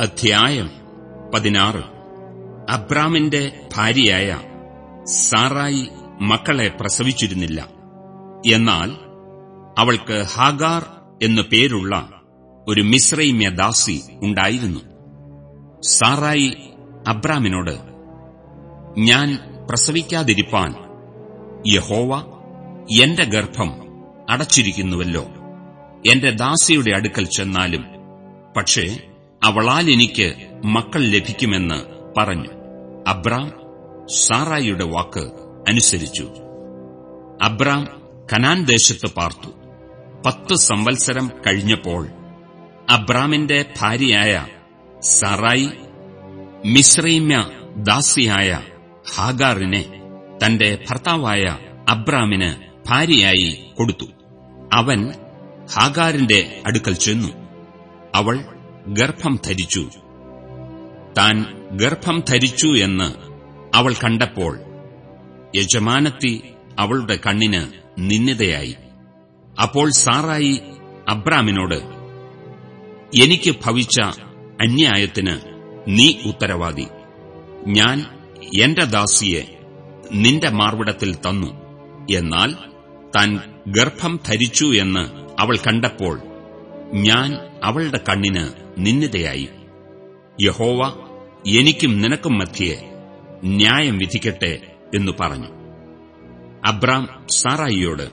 അധ്യായം പതിനാറ്. അബ്രാമിന്റെ ഭാര്യയായ സാറായി മക്കളെ പ്രസവിച്ചിരുന്നില്ല. എന്നാൽ അവൾക്ക് ഹാഗാർ എന്നു പേരുള്ള ഒരു മിശ്രൈമ്യ ദാസി ഉണ്ടായിരുന്നു. സാറായി അബ്രാമിനോട് ഞാൻ പ്രസവിക്കാതിരിപ്പാൻ യഹോവ എന്റെ ഗർഭം അടച്ചിരിക്കുന്നുവല്ലോ. എന്റെ ദാസിയുടെ അടുക്കൽ ചെന്നാലും പക്ഷേ അവളാൽ എനിക്ക് മക്കൾ ലഭിക്കുമെന്ന് പറഞ്ഞു. അബ്രാം സാറായിയുടെ വാക്ക് അനുസരിച്ചു. അബ്രാം കനാൻ ദേശത്ത് പാർത്തു. പത്ത് സംവത്സരം കഴിഞ്ഞപ്പോൾ അബ്രാമിന്റെ ഭാര്യയായ സാറായി മിശ്രൈമ്യ ദാസിയായ ഹാഗാറിനെ തന്റെ ഭർത്താവായ അബ്രാമിന് ഭാര്യയായി കൊടുത്തു. അവൻ ഹാഗാറിന്റെ അടുക്കൽ ചെന്നു. അവൾ ഗർഭം ധരിച്ചു. താൻ ഗർഭം ധരിച്ചു എന്ന് അവൾ കണ്ടപ്പോൾ യജമാനത്തി അവളുടെ കണ്ണിന് നിന്ദിതയായി അപ്പോൾ സാറായി അബ്രാമിനോട് എനിക്ക് ഭവിച്ച അന്യായത്തിന് നീ ഉത്തരവാദി. ഞാൻ എന്റെ ദാസിയെ നിന്റെ മാർവിടത്തിൽ തന്നു. എന്നാൽ താൻ ഗർഭം ധരിച്ചു എന്ന് അവൾ കണ്ടപ്പോൾ ഞാൻ അവളുടെ കണ്ണിന് നിന്ദിതയായി. യഹോവ എനിക്കും നിനക്കും മധ്യേ ന്യായം വിധിക്കട്ടെ എന്നു പറഞ്ഞു. അബ്രാം സാറായിയോട്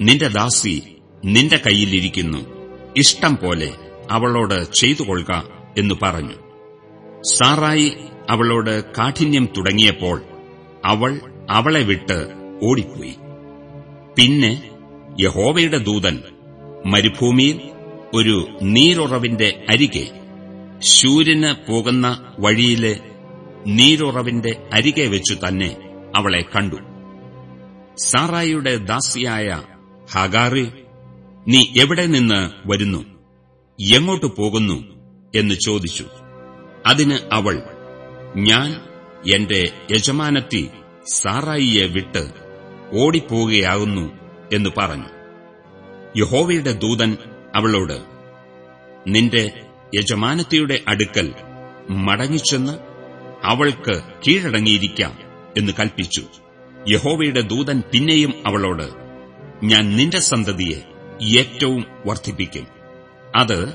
നിന്റെ ദാസി നിന്റെ കയ്യിലിരിക്കുന്നു. ഇഷ്ടം പോലെ അവളോട് ചെയ്തു കൊള്ളുക എന്നു പറഞ്ഞു. സാറായി അവളോട് കാഠിന്യം തുടങ്ങിയപ്പോൾ അവൾ അവളെ വിട്ട് ഓടിപ്പോയി. പിന്നെ യഹോവയുടെ ദൂതൻ മരുഭൂമിയിൽ ഒരു നീരുറവിന്റെ അരികെ. ശൂര്യന് പോകുന്ന വഴിയിലെ നീരുറവിന്റെ അരികെ വെച്ചു തന്നെ അവളെ കണ്ടു. സാറായിയുടെ ദാസിയായ ഹഗാറി നീ എവിടെ നിന്ന് വരുന്നു? എങ്ങോട്ട് പോകുന്നു? എന്ന് ചോദിച്ചു. അതിന് അവൾ ഞാൻ എന്റെ യജമാനത്തി സാറായിയെ വിട്ട് ഓടിപ്പോകുകയാകുന്നു എന്ന് പറഞ്ഞു. യഹോവയുടെ ദൂതൻ അവളോട് നിന്റെ യജമാനത്തിയുടെ അടുക്കൽ മടങ്ങിച്ചെന്ന് അവൾക്ക് കീഴടങ്ങിയിരിക്കാം എന്ന് കൽപ്പിച്ചു. യഹോവയുടെ ദൂതൻ പിന്നെയും അവളോട് ഞാൻ നിന്റെ സന്തതിയെ ഏറ്റവും വർദ്ധിപ്പിക്കും. അത്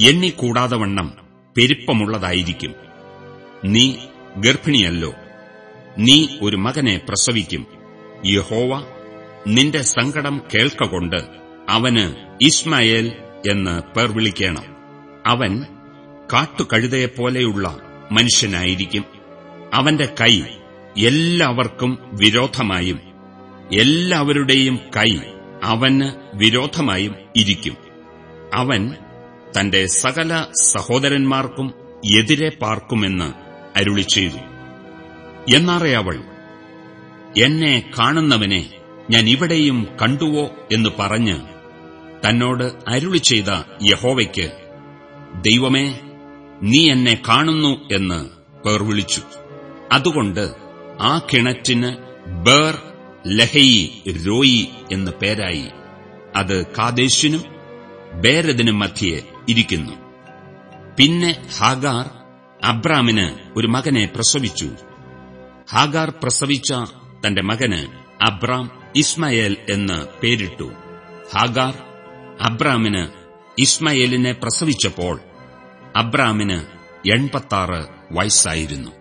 എണ്ണിക്കൂടാതെ വണ്ണം പെരുപ്പമുള്ളതായിരിക്കും. നീ ഗർഭിണിയല്ലോ. നീ ഒരു മകനെ പ്രസവിക്കും. യഹോവ നിന്റെ സങ്കടം കേൾക്കൊണ്ട് അവന് ഇസ്മായേൽ എന്ന് പേർ വിളിക്കണം. അവൻ കാട്ടുകഴുതയെപ്പോലെയുള്ള മനുഷ്യനായിരിക്കും. അവന്റെ കൈ എല്ലാവർക്കും വിരോധമായും എല്ലാവരുടെയും കൈ അവന് വിരോധമായും ഇരിക്കും. അവൻ തന്റെ സകല സഹോദരന്മാർക്കും എതിരെ പാർക്കുമെന്ന് അരുളി ചെയ്തു. എന്നാറേ അവൾ എന്നെ കാണുന്നവനെ ഞാൻ ഇവിടെയും കണ്ടുവോ? എന്ന് പറഞ്ഞ് തന്നോട് അരുളി ചെയ്ത യഹോവയ്ക്ക് ദൈവമേ നീ എന്നെ കാണുന്നു എന്ന് പേർ വിളിച്ചു. അതുകൊണ്ട് ആ കിണറ്റിന് ബേർ ലഹയി രോയി എന്ന് പേരായി. അത് കാദേശിനും ബേരദിനും മധ്യേ ഇരിക്കുന്നു. പിന്നെ ഹാഗാർ അബ്രാമിന് ഒരു മകനെ പ്രസവിച്ചു. ഹാഗാർ പ്രസവിച്ച തന്റെ മകന് അബ്രാം ഇസ്മയേൽ എന്ന് പേരിട്ടു. ഹാഗാർ അബ്രാമിന് ഇസ്മയേലിനെ പ്രസവിച്ചപ്പോൾ അബ്രാമിന് എൺപത്താറ് വയസ്സായിരുന്നു.